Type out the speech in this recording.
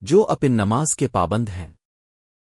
جو اپن نماز کے پابند ہیں۔